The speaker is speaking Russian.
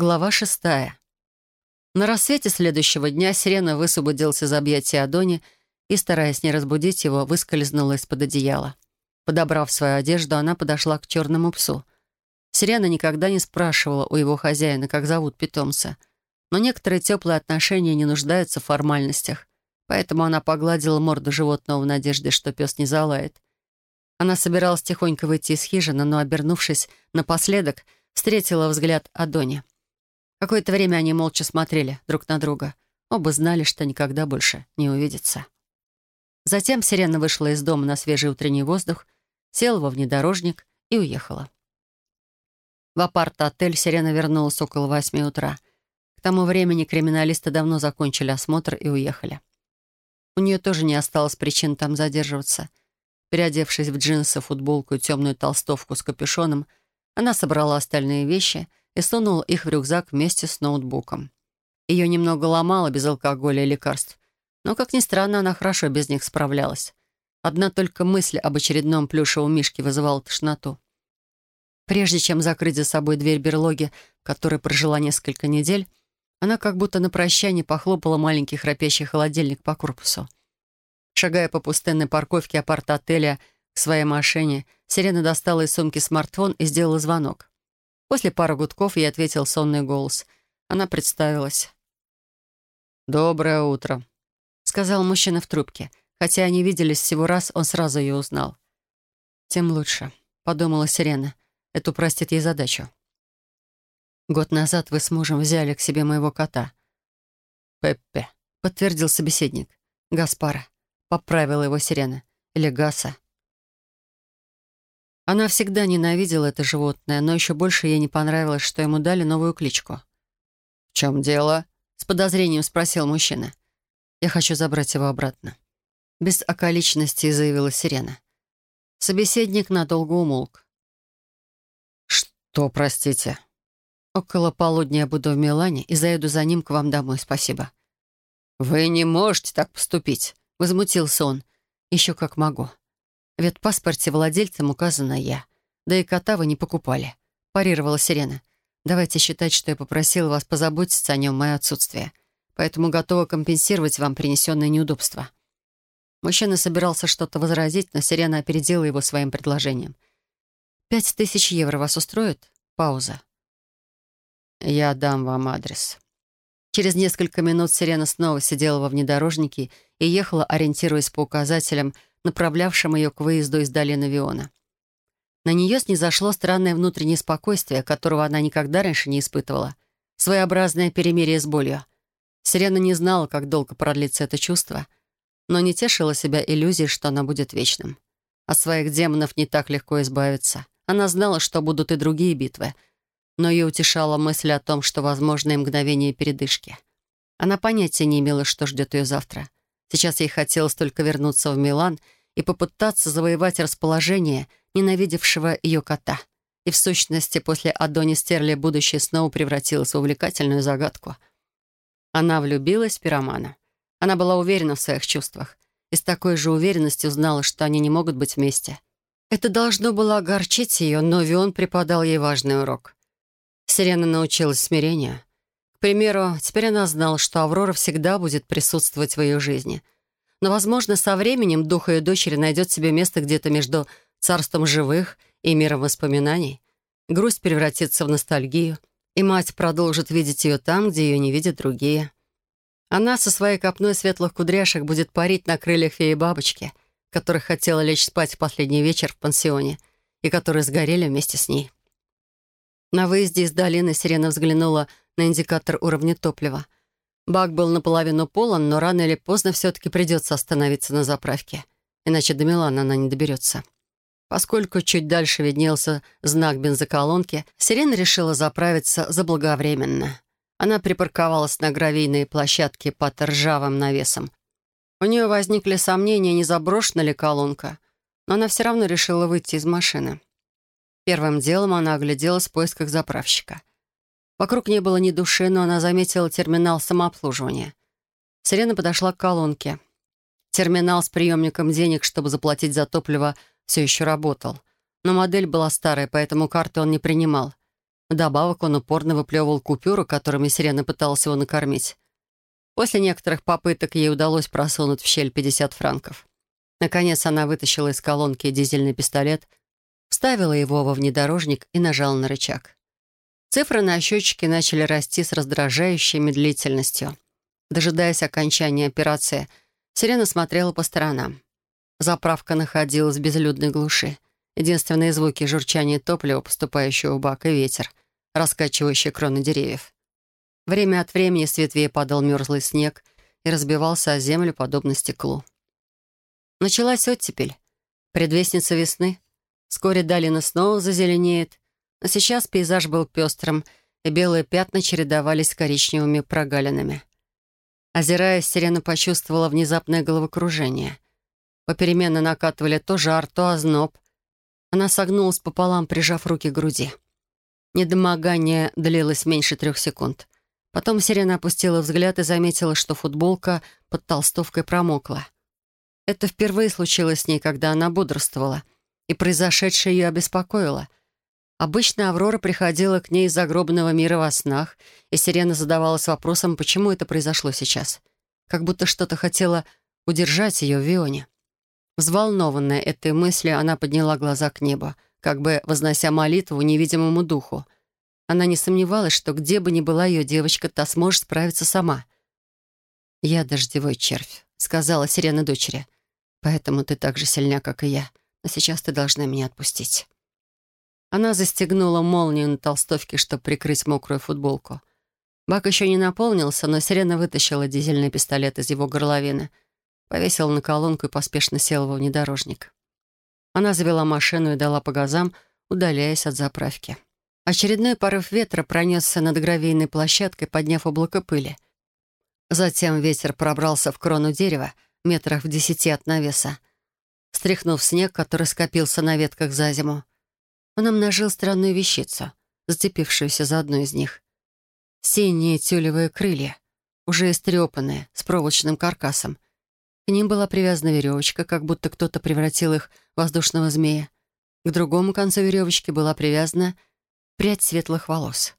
Глава шестая. На рассвете следующего дня Сирена высвободился из объятия Адони и, стараясь не разбудить его, выскользнула из-под одеяла. Подобрав свою одежду, она подошла к черному псу. Сирена никогда не спрашивала у его хозяина, как зовут питомца. Но некоторые теплые отношения не нуждаются в формальностях, поэтому она погладила морду животного в надежде, что пес не залает. Она собиралась тихонько выйти из хижины, но, обернувшись напоследок, встретила взгляд Адони. Какое-то время они молча смотрели друг на друга. Оба знали, что никогда больше не увидятся. Затем Сирена вышла из дома на свежий утренний воздух, села во внедорожник и уехала. В апарт-отель Сирена вернулась около восьми утра. К тому времени криминалисты давно закончили осмотр и уехали. У нее тоже не осталось причин там задерживаться. Переодевшись в джинсы, футболку и темную толстовку с капюшоном, она собрала остальные вещи и сунула их в рюкзак вместе с ноутбуком. Ее немного ломало без алкоголя и лекарств, но, как ни странно, она хорошо без них справлялась. Одна только мысль об очередном плюшевом мишке вызывала тошноту. Прежде чем закрыть за собой дверь берлоги, в которой прожила несколько недель, она как будто на прощание похлопала маленький храпящий холодильник по корпусу. Шагая по пустынной парковке апарт-отеля к своей машине, Сирена достала из сумки смартфон и сделала звонок. После пары гудков ей ответил сонный голос. Она представилась. «Доброе утро», — сказал мужчина в трубке. Хотя они виделись всего раз, он сразу ее узнал. «Тем лучше», — подумала Сирена. «Это упростит ей задачу». «Год назад вы с мужем взяли к себе моего кота». «Пеппе», — подтвердил собеседник. «Гаспара», — поправила его Сирена. «Или Гаса». Она всегда ненавидела это животное, но еще больше ей не понравилось, что ему дали новую кличку. «В чем дело?» — с подозрением спросил мужчина. «Я хочу забрать его обратно». Без околичности заявила Сирена. Собеседник надолго умолк. «Что, простите?» «Около полудня я буду в Милане и заеду за ним к вам домой, спасибо». «Вы не можете так поступить», — возмутился он. «Еще как могу. Ведь в паспорте владельцем указана я. Да и кота вы не покупали», — парировала Сирена. «Давайте считать, что я попросила вас позаботиться о нем в мое отсутствие. Поэтому готова компенсировать вам принесенное неудобство». Мужчина собирался что-то возразить, но Сирена опередила его своим предложением. «Пять тысяч евро вас устроит?» Пауза. «Я дам вам адрес». Через несколько минут Сирена снова сидела во внедорожнике и ехала, ориентируясь по указателям — направлявшим ее к выезду из долины Виона. На нее снизошло странное внутреннее спокойствие, которого она никогда раньше не испытывала. Своеобразное перемирие с болью. Сирена не знала, как долго продлится это чувство, но не тешила себя иллюзией, что она будет вечным. От своих демонов не так легко избавиться. Она знала, что будут и другие битвы, но ее утешала мысль о том, что возможны мгновения передышки. Она понятия не имела, что ждет ее завтра — Сейчас ей хотелось только вернуться в Милан и попытаться завоевать расположение ненавидевшего ее кота. И в сущности, после Адони Стерли будущее снова превратилось в увлекательную загадку. Она влюбилась в пиромана. Она была уверена в своих чувствах и с такой же уверенностью знала, что они не могут быть вместе. Это должно было огорчить ее, но Вион преподал ей важный урок. Сирена научилась смирению — к примеру, теперь она знала, что Аврора всегда будет присутствовать в ее жизни. Но, возможно, со временем дух ее дочери найдет себе место где-то между царством живых и миром воспоминаний. Грусть превратится в ностальгию, и мать продолжит видеть ее там, где ее не видят другие. Она со своей копной светлых кудряшек будет парить на крыльях феи-бабочки, которых хотела лечь спать в последний вечер в пансионе и которые сгорели вместе с ней. На выезде из долины Сирена взглянула на индикатор уровня топлива. Бак был наполовину полон, но рано или поздно все-таки придется остановиться на заправке, иначе до Милана она не доберется. Поскольку чуть дальше виднелся знак бензоколонки, Сирена решила заправиться заблаговременно. Она припарковалась на гравийной площадке под ржавым навесом. У нее возникли сомнения, не заброшена ли колонка, но она все равно решила выйти из машины. Первым делом она огляделась в поисках заправщика. Вокруг не было ни души, но она заметила терминал самообслуживания. Сирена подошла к колонке. Терминал с приемником денег, чтобы заплатить за топливо, все еще работал. Но модель была старая, поэтому карты он не принимал. Вдобавок он упорно выплевывал купюру, которыми Сирена пыталась его накормить. После некоторых попыток ей удалось просунуть в щель 50 франков. Наконец она вытащила из колонки дизельный пистолет, вставила его во внедорожник и нажала на рычаг. Цифры на счетчике начали расти с раздражающей медлительностью. Дожидаясь окончания операции, Сирена смотрела по сторонам. Заправка находилась в безлюдной глуши. Единственные звуки — журчания топлива, поступающего в бак, и ветер, раскачивающий кроны деревьев. Время от времени с ветвей падал мерзлый снег и разбивался о землю, подобно стеклу. Началась оттепель, предвестница весны. Вскоре долина снова зазеленеет, но сейчас пейзаж был пестрым, и белые пятна чередовались с коричневыми прогалинами. Озираясь, Сирена почувствовала внезапное головокружение. Попеременно накатывали то жар, то озноб — она согнулась пополам, прижав руки к груди. Недомогание длилось меньше трех секунд. Потом Сирена опустила взгляд и заметила, что футболка под толстовкой промокла. Это впервые случилось с ней, когда она бодрствовала, и произошедшее ее обеспокоило. Обычно Аврора приходила к ней из загробного мира во снах, и Сирена задавалась вопросом, почему это произошло сейчас. Как будто что-то хотело удержать ее в Вионе. Взволнованная этой мыслью, она подняла глаза к небу, как бы вознося молитву невидимому духу. Она не сомневалась, что где бы ни была ее девочка, та сможет справиться сама. «Я дождевой червь», — сказала сирена дочери. «Поэтому ты так же сильна, как и я. Но сейчас ты должна меня отпустить». Она застегнула молнию на толстовке, чтобы прикрыть мокрую футболку. Бак еще не наполнился, но сирена вытащила дизельный пистолет из его горловины — повесила на колонку и поспешно села во внедорожник. Она завела машину и дала по газам, удаляясь от заправки. Очередной порыв ветра пронесся над гравийной площадкой, подняв облако пыли. Затем ветер пробрался в крону дерева, метрах в десяти от навеса, стряхнув снег, который скопился на ветках за зиму. Он обнажил странную вещицу, зацепившуюся за одну из них. Синие тюлевые крылья, уже истрепанные, с проволочным каркасом — к ним была привязана веревочка, как будто кто-то превратил их в воздушного змея. К другому концу веревочки была привязана прядь светлых волос.